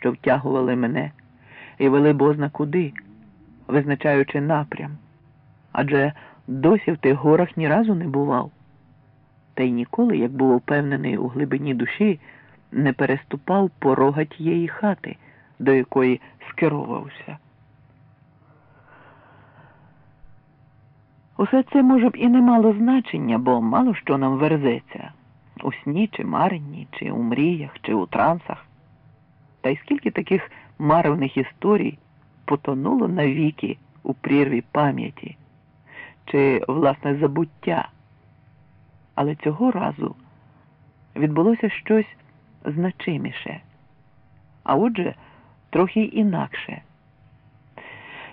що втягували мене, і вели бозна куди, визначаючи напрям. Адже досі в тих горах ні разу не бував. Та й ніколи, як був впевнений у глибині душі, не переступав порога тієї хати, до якої скеровувався. Усе це може б і не мало значення, бо мало що нам верзеться у сні, чи маренні, чи у мріях, чи у трансах. Та й скільки таких маревних історій потонуло навіки у прірві пам'яті, чи власне забуття. Але цього разу відбулося щось значиміше, а отже, трохи інакше.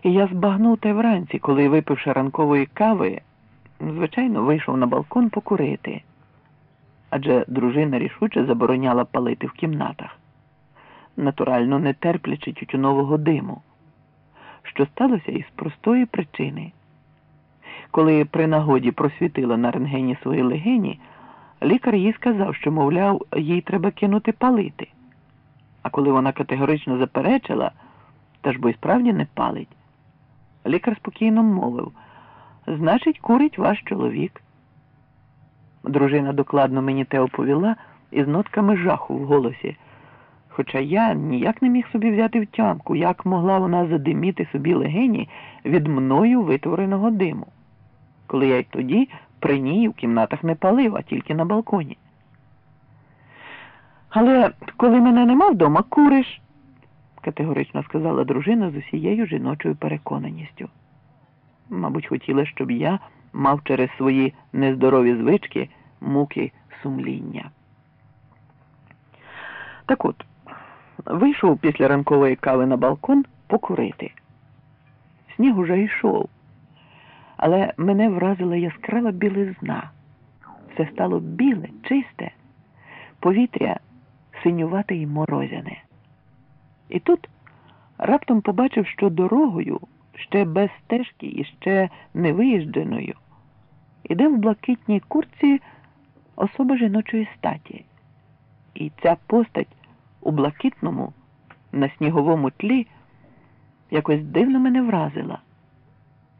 І я збагнув те вранці, коли, випивши ранкової кави, звичайно, вийшов на балкон покурити, адже дружина рішуче забороняла палити в кімнатах, натурально не терплячи тютюнового диму, що сталося із простої причини. Коли при нагоді просвітила на рентгені свої легені, лікар їй сказав, що, мовляв, їй треба кинути палити. А коли вона категорично заперечила, та ж бо й справді не палить. Лікар спокійно мовив значить, курить ваш чоловік. Дружина докладно мені те оповіла із нотками жаху в голосі. Хоча я ніяк не міг собі взяти втямку, як могла вона задиміти собі легені від мною витвореного диму, коли я й тоді при ній в кімнатах не палив, а тільки на балконі. Але коли мене нема вдома, куриш категорично сказала дружина з усією жіночою переконаністю. Мабуть, хотіла, щоб я мав через свої нездорові звички муки сумління. Так от, вийшов після ранкової кави на балкон покурити. Сніг уже йшов, але мене вразила яскрава білизна. Все стало біле, чисте, повітря синювате й морозяне. І тут раптом побачив, що дорогою, ще без стежки і ще не виїждженою, іде в блакитній курці особа жіночої статі. І ця постать у блакитному, на сніговому тлі якось дивно мене вразила,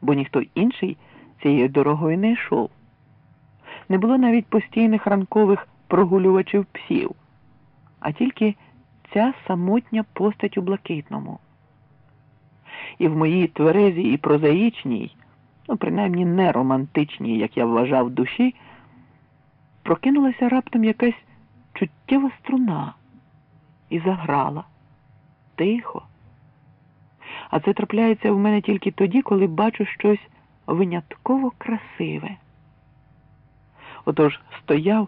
бо ніхто інший цією дорогою не йшов. Не було навіть постійних ранкових прогулювачів псів, а тільки ця самотня постать у блакитному. І в моїй тверезій і прозаїчній, ну, принаймні не романтичній, як я вважав, душі, прокинулася раптом якась чуттєва струна і заграла тихо. А це трапляється в мене тільки тоді, коли бачу щось винятково красиве. Отож стояв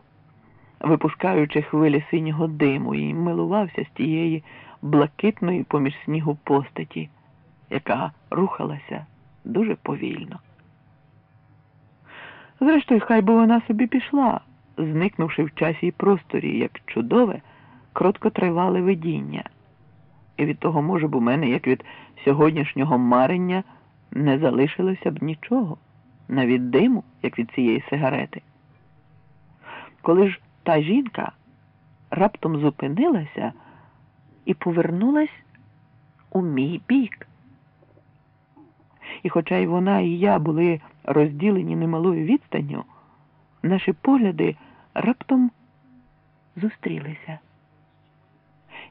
випускаючи хвилі синього диму, і милувався з тієї блакитної поміж снігу постаті, яка рухалася дуже повільно. Зрештою, хай би вона собі пішла, зникнувши в часі і просторі, як чудове, кроткотривале видіння. І від того, може б, у мене, як від сьогоднішнього марення, не залишилося б нічого, навіть диму, як від цієї сигарети. Коли ж та жінка раптом зупинилася і повернулась у мій бік. І хоча й вона, і я були розділені немалою відстанню, наші погляди раптом зустрілися.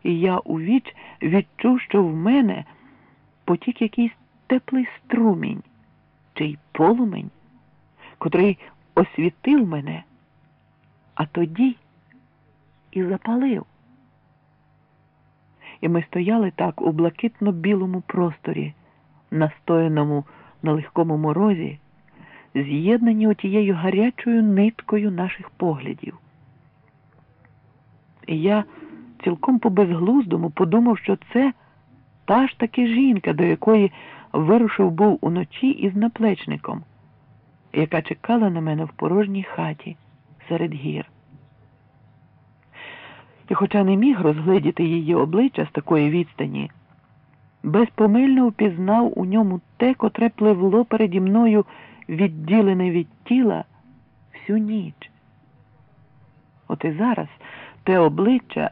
І я у віч відчув, що в мене потік якийсь теплий струмінь, чий полумень, котрий освітив мене а тоді і запалив. І ми стояли так у блакитно-білому просторі, настояному на легкому морозі, з'єднані отією гарячою ниткою наших поглядів. І я цілком по безглуздому подумав, що це та ж таки жінка, до якої вирушив був уночі із наплечником, яка чекала на мене в порожній хаті серед гір. І, хоча не міг розгледіти її обличчя з такої відстані, безпомильно впізнав у ньому те, котре пливло переді мною відділене від тіла всю ніч. От і зараз те обличчя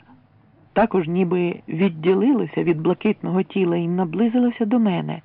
також ніби відділилося від блакитного тіла і наблизилося до мене.